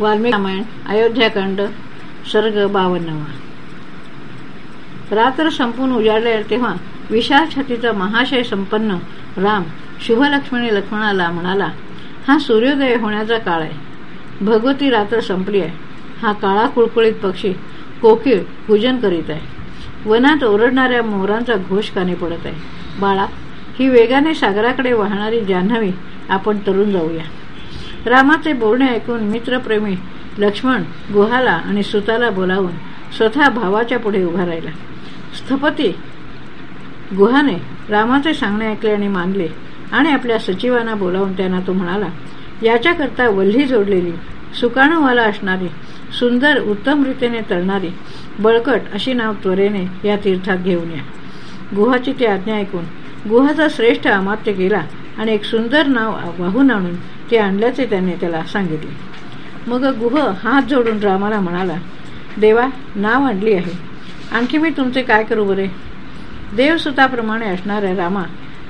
वाल्मिक रामायण अयोध्याकांड सर्ग बावन्नवा. रात्र संपून उजाडले तेव्हा विशाल छतीचा महाशय संपन्न राम शुभलक्ष्मीने लक्ष्मणाला म्हणाला हा सूर्योदय होण्याचा काळ आहे. भगवती रात्र संपली आहे. हा काळा कुळकुळीत पक्षी कोकिळ पूजन करीत आहे. वनात ओरडणाऱ्या मोरांचा घोष कानी पडत आहे. बाळा ही वेगाने सागराकडे वाहणारी जान्हवी आपण तरुण जाऊया. रामाचे बोलणे ऐकून मित्रप्रेमी लक्ष्मण गुहाला आणि सुताला बोलावून स्वतः भावाच्या पुढे उभा राहिला. स्थपती गुहाने रामाचे सांगणे ऐकले आणि मानले आणि आपल्या सचिवांना बोलावून त्यांना तो म्हणाला याच्याकरता वल्ही जोडलेली सुकाणूवाला असणारी सुंदर उत्तम रीतीने तळणारी बळकट अशी नाव त्वरेने या तीर्थात घेऊन या. गुहाची ती आज्ञा ऐकून गुहाचा श्रेष्ठ अमात्य गेला आणि एक सुंदर नाव वाहून आणून ते आणल्याचे त्याने त्याला सांगितले. मग गुह हात जोडून रामाला म्हणाला देवा नाव आणली आहे. आणखी मी तुमचे काय करू बरे? देवसुताप्रमाणे असणाऱ्या रामा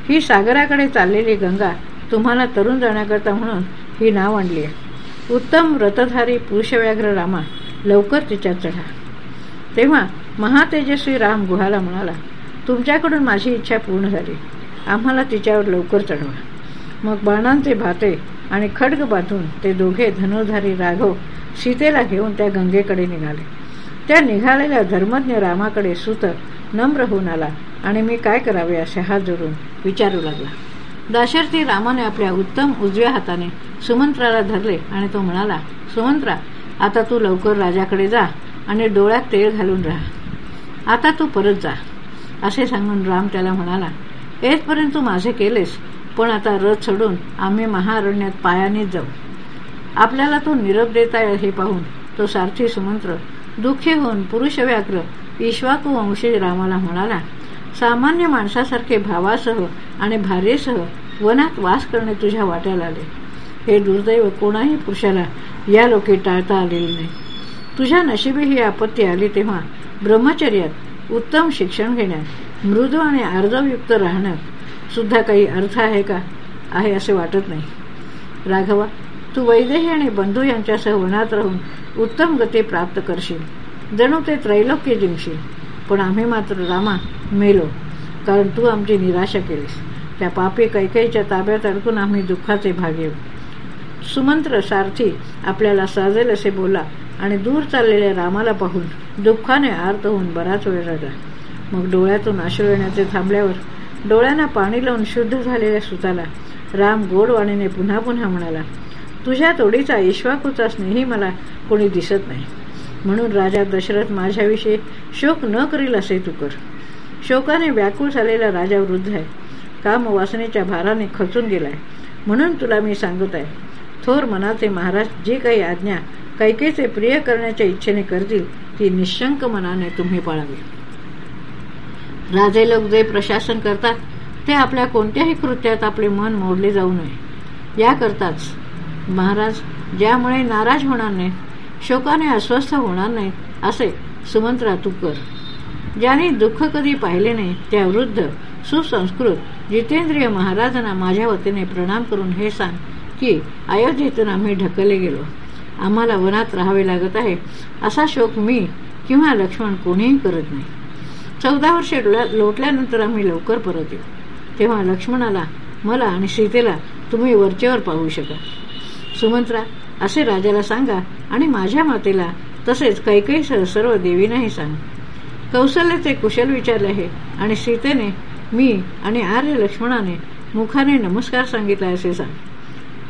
ही सागराकडे चाललेली गंगा तुम्हाला तरुण जाण्याकरता म्हणून ही नाव आणली आहे. उत्तम व्रतधारी पुरुषव्याघ्र रामा लवकर तिच्यात चढा. तेव्हा महातेजस्वी राम गुहाला म्हणाला तुमच्याकडून माझी इच्छा पूर्ण झाली. आम्हाला तिच्यावर लवकर चढवा. मग बाणांचे भाते आणि खडग बांधून ते दोघे धनुधारी राघव सीतेला घेऊन त्या गंगेकडे निघाले. त्या निघालेल्या धर्मज्ञ रामाकडे सुत नम्र होऊन आला आणि मी काय करावे असे हात जोडून विचारू लागला. दाशरथी रामाने आपल्या उत्तम उजव्या हाताने सुमंत्राला धरले आणि तो म्हणाला सुमंत्रा आता तू लवकर राजाकडे जा आणि डोळ्यात तेल घालून राहा. आता तू परत जा. असे सांगून राम त्याला म्हणाला येथपर्यंत तू माझे केलेस पण आता रथ सोडून आम्ही महाअरण्यात पायानेच जाऊ. आपल्याला तो निरोप देता हे पाहून तो सारथी सुमंत्र दुःखी होऊन पुरुष व्याघ्र ईश्वाकू वंशी रामाला म्हणाला सामान्य माणसासारखे भावासह आणि भार्येसह वनात वास करणे तुझ्या वाट्याला आले. हे दुर्दैव कोणाही पुरुषाला या लोके टाळता आलेले नाही. तुझ्या नशिबी ही आपत्ती आली तेव्हा ब्रह्मचर्यात उत्तम शिक्षण घेण्यात मृदू आणि आर्जवयुक्त राहण्यात सुद्धा काही अर्थ आहे का? आहे असे वाटत नाही. राघवा तू वैदेही आणि बंधू यांच्यासह वनात राहून उत्तम गती प्राप्त करशील. जणू ते त्रैलोक्य जिंकशील. पण आम्ही मात्र रामा मेलो कारण तू आमची निराशा केलीस. त्या पापी कैकेईच्या ताब्यात अडकून आम्ही दुःखाचे भाग सुमंत्र सारथी आपल्याला साजेल असे बोला आणि दूर चाललेल्या रामाला पाहून दुःखाने आर्त होऊन बराच वेळ राहिला मग डोळ्यातून अश्रू येण्याचे थांबल्यावर डोळ्यांना पाणी लावून शुद्ध झालेल्या सुताला. राम गोडवाणीने पुन्हा पुन्हा म्हणाला तुझ्या तोडीचा ईश्वाकूचा स्नेही मला कोणी दिसत नाही. म्हणून राजा दशरथ माझ्याविषयी शोक न करील असे तू कर. शोकाने व्याकुळ झालेला राजा वृद्ध आहे. काम वासनेच्या भाराने खचून गेलाय. म्हणून तुला मी सांगत आहे थोर मनाचे महाराज जी काही आज्ञा कैकेचे प्रिय करण्याच्या इच्छेने करतील ती निशंक मनाने तुम्ही पाळावी. राजे लोक जे प्रशासन करतात ते आपल्या कोणत्याही कृत्यात आपले मन मोडले जाऊ नये. याकरताच महाराज ज्यामुळे नाराज होणार नाही शोकाने अस्वस्थ होणार नाही असे सुमंत्रा तू कर ज्याने दुःख कधी पाहिले नाही त्या वृद्ध सुसंस्कृत जितेंद्रिय महाराजांना माझ्या वतीने प्रणाम करून हे सांग की अयोध्येतून आम्ही ढकलले गेलो. आम्हाला वनात राहावे लागत आहे असा शोक मी किंवा लक्ष्मण कोणीही करत नाही. चौदा वर्षे लोटल्यानंतर आम्ही लवकर परत येऊ तेव्हा लक्ष्मणाला मला आणि सीतेला तुम्ही वरचेवर पाहू शकाल सुमंत्रा असे राजाला सांगा आणि माझ्या मातेला तसेच कैकईसह सर्व देवींनाही सांग. कौशल्याचे कुशल विचारले आहे आणि सीतेने मी आणि आर्य लक्ष्मणाने मुखाने नमस्कार सांगितला असे सांग.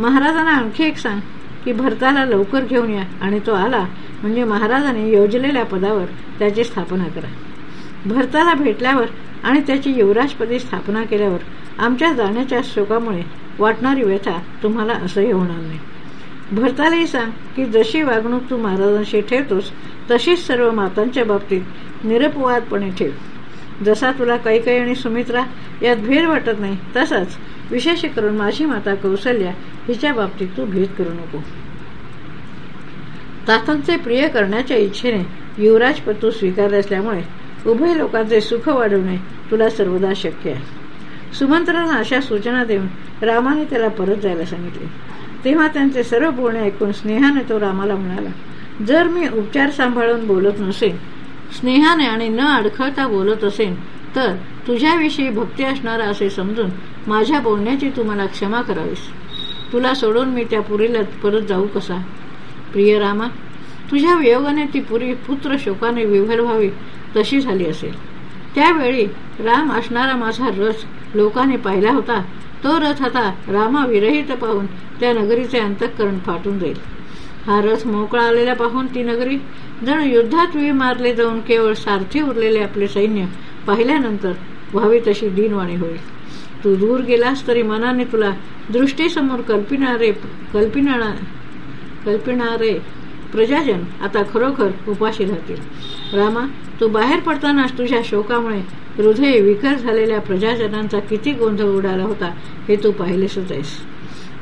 महाराजांना आणखी एक सांग की भरताला लवकर घेऊन या आणि तो आला म्हणजे महाराजाने योजलेल्या पदावर त्याची स्थापना करा. भरताला भेटल्यावर आणि त्याची युवराजपदी स्थापना केल्यावर आमच्या जाण्याच्या शोकामुळे वाटणारी व्यथा तुम्हाला असंही होणार नाही. भरतालाही सांग की जशी वागणूक तू महाराजांशी ठेवतोस तशीच सर्व मातांच्या बाबतीत निरपवादपणे ठेव. जसा तुला कैकई आणि सुमित्रा यात भेद वाटत नाही तसाच विशेष करून माझी माता कौशल्या हिच्या बाबतीत तू भेद करू नको. तातांचे प्रिय करण्याच्या इच्छेने युवराजपद तू स्वीकारले असल्यामुळे उभय लोकांचे सुख वाढवणे तुला सर्वदा शक्य आहे. सुमंत्रांना अशा सूचना देऊन रामाने त्याला परत जायला सांगितले. तेव्हा त्यांचे सर्व बोलणे ऐकून स्नेहाने तो रामाला म्हणाला जर मी उपचार सांभाळून बोलत नसेन स्नेहाने आणि न अडखळता बोलत असेन तर तुझ्याविषयी भक्ती असणारा असे समजून माझ्या बोलण्याची तू मला क्षमा करावीस. तुला सोडून मी त्या पुरीला परत जाऊ कसा? प्रिय रामा तुझ्या वियोगाने ती पुरी पुत्र शोकाने विभर व्हावी तशी झाली असेल. त्यावेळी राम असणारा माझा रथ लोकांनी पाहिला होता. तो रथ आता रामाविरहित पाहून त्या नगरीचे अंतःकरण फाटून जाईल. हा रथ मोकळा आलेला पाहून ती नगरी जण युद्धात वी मारले जाऊन केवळ सारथी उरलेले आपले सैन्य पाहिल्यानंतर व्हावी तशी दिनवाणी होईल. तू दूर गेलास तरी मनाने तुला दृष्टीसमोर कल्पिणारे कल्पिना कल्पिणारे प्रजाजन आता खरोखर उपाशी राहतील. रामा तू बाहेर पडतानाच तुझ्या शोकामुळे हृदय विकर झालेल्या प्रजाजनांचा किती गोंधळ उडाला होता हे तू पाहिलेसच आहेस.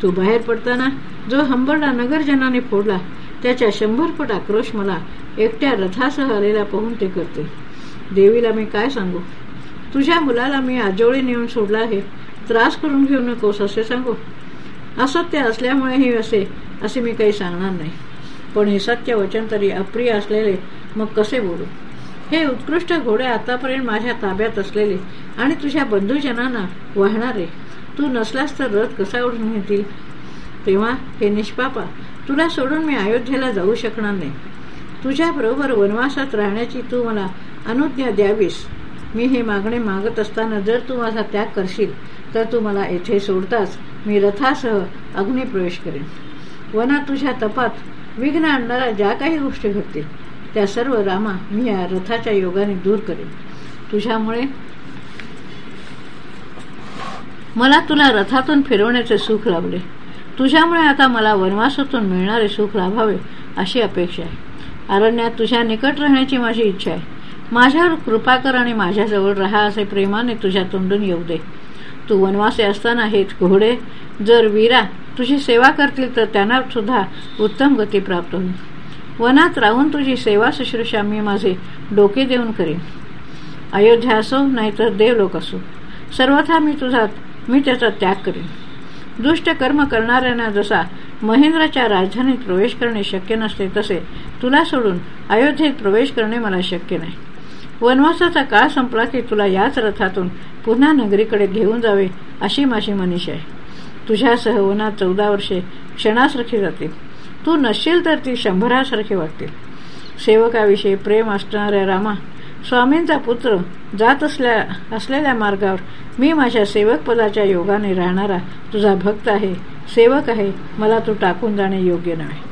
तू बाहेर पडताना जो हंबरडा नगरजनाने फोडला त्याच्या शंभरपट आक्रोश मला एकट्या रथासह आलेला पाहून ते करते. देवीला मी काय सांगू? तुझ्या मुलाला मी आजोळी नेऊन सोडला आहे. त्रास करून घेऊ नकोस असे सांगू? असत्य असल्यामुळेही असे असे मी काही सांगणार नाही. पण हे सत्य वचन तरी अप्रिय असलेले मग कसे बोलू? हे उत्कृष्ट घोडे आतापर्यंत माझ्या ताब्यात असलेले आणि तुझ्या बंधुजनांना वाहणारे. तू नसलास तर रथ कसा ओढून घेतील तेव्हा हे निष्पापा तुला सोडून मी अयोध्येला जाऊ शकणार नाही. तुझ्याबरोबर वनवासात राहण्याची तू मला अनुज्ञा द्यावीस. मी हे मागणे मागत असताना जर तू माझा त्याग करशील तर तू मला येथे सोडताच मी रथासह अग्निप्रवेश करेन. वनात तुझ्या तपात विघ्न आणणाऱ्या ज्या काही गोष्टी घडतील त्या सर्व रामा मी या रथाच्या योगाने दूर करेन. तुझ्यामुळे मला तुला रथातून फिरवण्याचे सुख लाभले. तुझ्यामुळे आता मला वनवासातून मिळणारे सुख लाभावे अशी अपेक्षा आहे. अरण्यात तुझ्या निकट राहण्याची माझी इच्छा आहे. माझ्यावर कृपा कर आणि माझ्याजवळ राहा असे प्रेमाने तुझ्या तोंडून येऊ दे. तू वनवासे असताना हे घोडे जर वीरा तुझी सेवा करतील तर त्यांना सुद्धा उत्तम गती प्राप्त होईल. वनात राहून तुझी सेवा शुश्रूषा मी माझे डोके देऊन करीन. अयोध्या असो नाहीतर देवलोक असो. सर्वथा मी तुझा मी त्याचा त्याग करेन. दुष्ट कर्म करणाऱ्यांना जसा महेंद्राच्या राजधानीत प्रवेश करणे शक्य नसते तसे तुला सोडून अयोध्येत प्रवेश करणे मला शक्य नाही. वनवासाचा काळ संपला की तुला याच रथातून पुन्हा नगरीकडे घेऊन जावे अशी माझी मनीष आहे. तुझ्यासह वनात चौदा वर्षे क्षणासारखी जातील. तू नसशील तर ती शंभरासारखी वाटतील सेवकाविषयी प्रेम असणाऱ्या रामा स्वामींचा पुत्र जात असल्या असलेल्या मार्गावर मी माझ्या सेवक पदाच्या योगाने राहणारा तुझा भक्त आहे सेवक आहे मला तू टाकून जाणे योग्य नव्हे.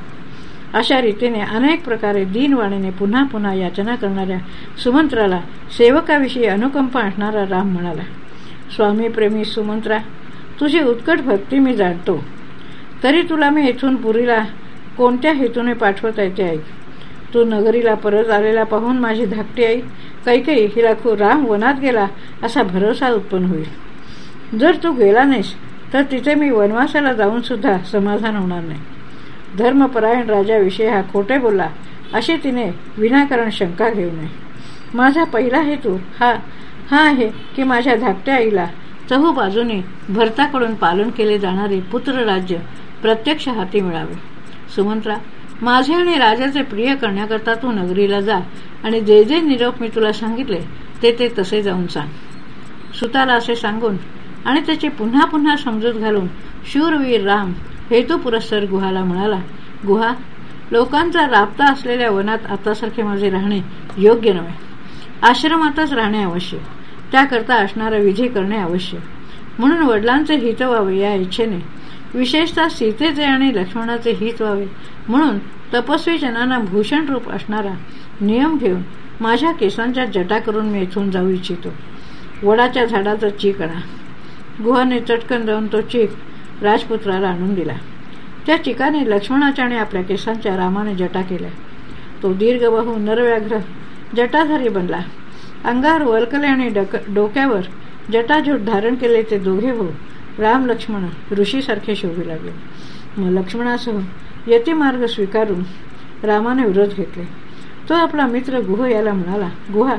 अशा रीतीने अनेक प्रकारे दिनवाणीने पुन्हा पुन्हा याचना करणाऱ्या सुमंत्राला सेवकाविषयी अनुकंपा असणारा राम म्हणाला. स्वामी प्रेमी सुमंत्रा तुझी उत्कट भक्ती मी जाणतो. तरी तुला मी इथून पुरीला कोणत्या हेतूने पाठवत आहे ते ऐक तू नगरीला परत आलेला पाहून माझी धाकटी आई कैकई हिला खू राम वनात गेला असा भरोसा उत्पन्न होईल. जर तू गेला नाहीस तर तिथे मी वनवासाला जाऊन सुद्धा समाधान होणार नाही. धर्मपरायण राजाविषयी हा खोटे बोलला अशी तिने विनाकारण शंका घेऊ नये. माझा पहिला हेतू हा हा आहे की माझ्या धाकट्या आईला चहू बाजूने भरताकडून पालन केले जाणारे पुत्र राज्य प्रत्यक्ष हाती मिळावे. सुमंत्रा माझे आणि राजाचे प्रिय करण्याकरता तू नगरीला जा आणि जे जे निरोप मी तुला सांगितले ते ते तसे जाऊन सांग. सुताला असे सांगून आणि त्याची पुन्हा पुन्हा समजूत घालून शूरवीर राम हेतू पुरस्सर गुहाला म्हणाला गुहा लोकांचा राबता असलेल्या वनात आतासारखे माझे राहणे योग्य नव्हे. आश्रमातच राहणे आवश्यक. त्याकरता असणारा विधी करणे आवश्यक. म्हणून वडिलांचे हित व्हावे या इच्छेने. विशेषतः सीतेचे आणि लक्ष्मणाचे हित व्हावे. म्हणून तपस्वी जनांना भूषण रूप असणारा नियम घेऊन माझ्या केसांच्या जटा करून मी इथून जाऊ इच्छितो. वडाच्या झाडाचा चीक आणा. गुहाने चटकन जाऊन तो चीक राजपुत्राला आणून दिला. त्या चिकाने लक्ष्मणाच्या आणि आपल्या केसांच्या रामाने जटा केल्या. तो दीर्घबाहू नरव्याघ्र जटाधारी बनला. अंगावर वलकले आणि डोक्यावर जटाजूट धारण केले ते दोघे भाऊ. राम लक्ष्मण ऋषीसारखे शोभू लागले. मग लक्ष्मणासह यतिमार्ग स्वीकारून रामाने विरोध घेतले. तो आपला मित्र गुह याला म्हणाला गुहा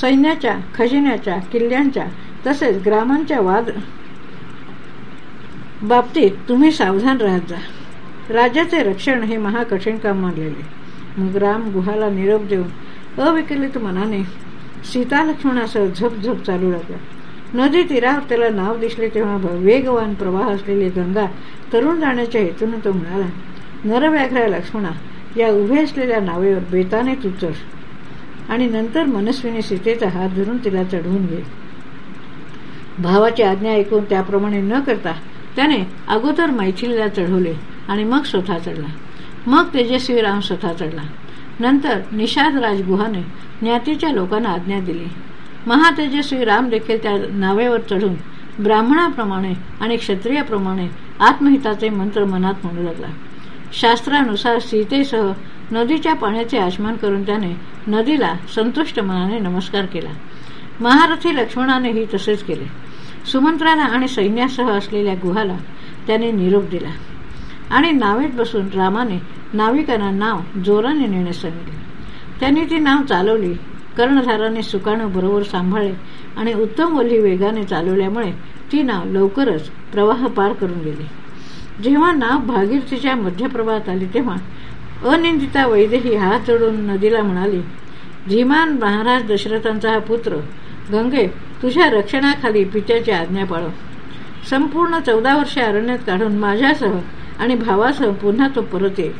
सैन्याच्या खजिन्याच्या किल्ल्यांच्या तसेच ग्रामांच्या वाद बाबतीत तुम्ही सावधान राहत जा. राज्याचे रक्षण हे महाकठीण काम मानलेले. मग राम गुहाला निरोप देऊन अविकलित मनाने सीता लक्ष्मणासह झपझप चालू लागला नदी तीरावर त्याला नाव दिसले तेव्हा वेगवान प्रवाह असलेली गंगा तरुण जाण्याच्या हेतून तो म्हणाला नरव्याघ्रा लक्ष्मणा या उभे असलेल्या नावेवर बेताने तू चढ. आणि नंतर मनस्वीने सीतेचा हात धरून तिला चढवून घे. भावाची आज्ञा ऐकून त्याप्रमाणे न करता त्याने अगोदर मैथिलीला चढवले आणि मग स्वतः चढला. मग तेजस्वी राम स्वतः चढला. नंतर निषाद राजगुहाने ज्ञातीच्या लोकांना आज्ञा दिली. महातेजस्वी राम देखील त्या नावेवर चढून ब्राह्मणाप्रमाणे आणि क्षत्रियाप्रमाणे आत्महिताचे मंत्र मनात म्हणू लागला. शास्त्रानुसार सीतेसह नदीच्या पाण्याचे आचमन करून त्याने नदीला संतुष्ट मनाने नमस्कार केला. महारथी लक्ष्मणानेही तसेच केले. सुमंत्राला आणि सैन्यासह असलेल्या गुहाला त्याने निरोप दिला. आणि नावेत बसून रामाने नाविकांना नाव जोराने नेण्यास सांगितले. त्यांनी ती नाव चालवली. कर्णधाराने सुकाणू बरोबर सांभाळले आणि उत्तम वल्ली वेगाने चालवल्यामुळे ती नाव लवकरच प्रवाह पार करून गेली. जेव्हा नाव भागीरथीच्या मध्यप्रवाहात आली तेव्हा अनिंदिता वैदेही हात जोडून नदीला म्हणाली धीमान महाराज दशरथांचा हा पुत्र गंगे तुझ्या रक्षणाखाली पित्याची आज्ञा पाळव. संपूर्ण चौदा वर्षे अरण्यात काढून माझ्यासह आणि भावासह पुन्हा तो परत येईल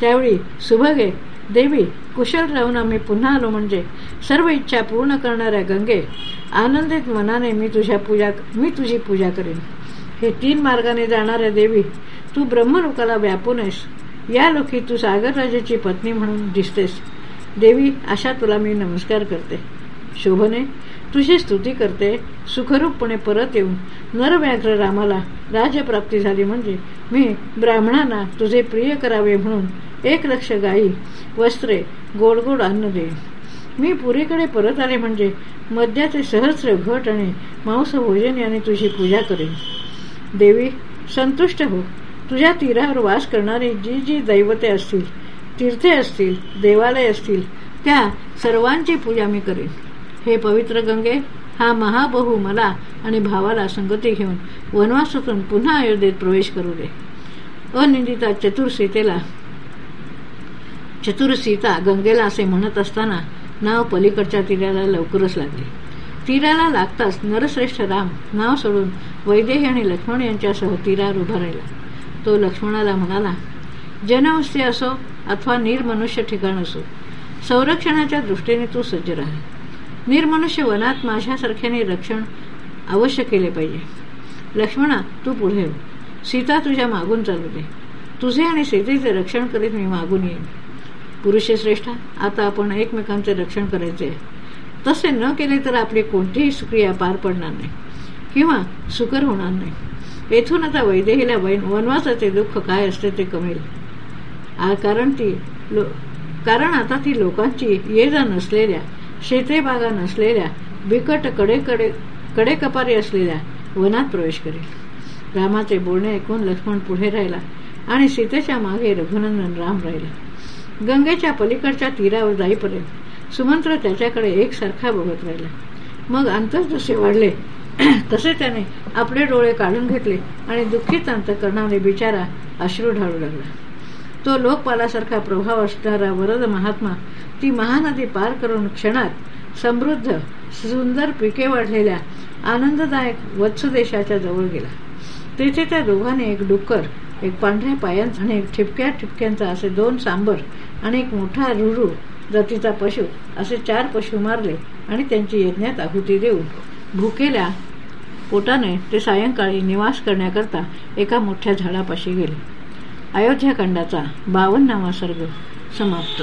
त्यावेळी सुभगे देवी कुशल राहून आम्ही पुन्हा आलो म्हणजे सर्व इच्छा पूर्ण करणाऱ्या गंगे आनंदित मनाने मी तुझ्या पूजा मी तुझी पूजा करेन. हे तीन मार्गाने जाणाऱ्या देवी तू ब्रह्मलोकाला व्यापून आहेस. या लोकी तू सागरराजाची पत्नी म्हणून दिसतेस. देवी अशा तुला मी नमस्कार करते. शोभने तुझी स्तुती करते. सुखरूपपणे परत येऊन नरव्याघ्र रामाला राजप्राप्ती झाली म्हणजे मी ब्राह्मणांना तुझे प्रिय करावे म्हणून एक लक्ष गायी वस्त्रे गोड गोड अन्न देईन मी पुरीकडे परत आले म्हणजे मद्याचे सहस्र घट आणि मांस भोजन याने तुझी पूजा करेन. देवी संतुष्ट हो. तुझ्या तीरावर वास करणारी जी जी दैवते असतील तीर्थे असतील देवालय असतील त्या सर्वांची पूजा मी करेन. हे पवित्र गंगे हा महाबहू मला आणि भावाला संगती घेऊन वनवासातून पुन्हा अयोध्येत प्रवेश करू दे. अनिंदिता चतुर सीतेला चतुर सीता गंगेला असे म्हणत असताना नाव पलीकडच्या तीराला लवकरच लागले. तीराला लागताच नरश्रेष्ठ राम नाव सोडून वैदेही आणि लक्ष्मण यांच्यासह तीरावर उभा राहिला. तो लक्ष्मणाला म्हणाला जनवस्ती असो अथवा निर्मनुष्य ठिकाण असो संरक्षणाच्या दृष्टीने तू सज्ज राहा. निर्मनुष्य वनात माझ्यासारख्याने रक्षण अवश्य केले पाहिजे. लक्ष्मणा तू पुढे हो. सीता तुझ्या मागून चालू दे तुझे आणि सीतेचे रक्षण करीत मी मागून येईन. पुरुषश्रेष्ठा आता आपण एकमेकांचे रक्षण करायचे तसे न केले तर आपली कोणतीही सुक्रिया पार पडणार नाही किंवा सुकर होणार नाही. येथून आता वैदेहीला वनवासाचे दुःख काय असते ते कमेल. कारण ती लो कारण आता ती लोकांची ये जा नसलेल्या शेते बागा नसलेल्या बिकट कडेकडे कडेकपारी असलेल्या वनात प्रवेश करेल. रामाचे बोलणे ऐकून लक्ष्मण पुढे राहिला आणि सीतेच्या मागे रघुनंदन राम राहिला. गंगेच्या पलीकडच्या तीरावर जाईपर्यंत सुमंत्र त्याच्याकडे एकसारखा बघत राहिला. मग अंतर जसे वाढले. तसे त्याने आपले डोळे काढून घेतले आणि दुःखीत अंत करणारे बिचारा अश्रू ढाळू लागला. तो लोकपालासारखा प्रभाव असणारा वरद महात्मा ती महानदी पार करून क्षणात समृद्ध सुंदर पिके वाढलेल्या आनंददायक वत्स देशाच्या जवळ गेला. तेथे त्या दोघांनी एक डुक्कर एक पांढऱ्या पायांचा आणि एक ठिपक्या ठिपक्यांचा असे दोन सांबर आणि एक मोठा रुरू जातीचा पशु असे चार पशु मारले आणि त्यांची यज्ञात आहुती देऊन भुकेल्या पोटाने ते सायंकाळी निवास करण्याकरता एका मोठ्या झाडापाशी गेले. अयोध्याखंडाचा बावन्नावा सर्ग समाप्त.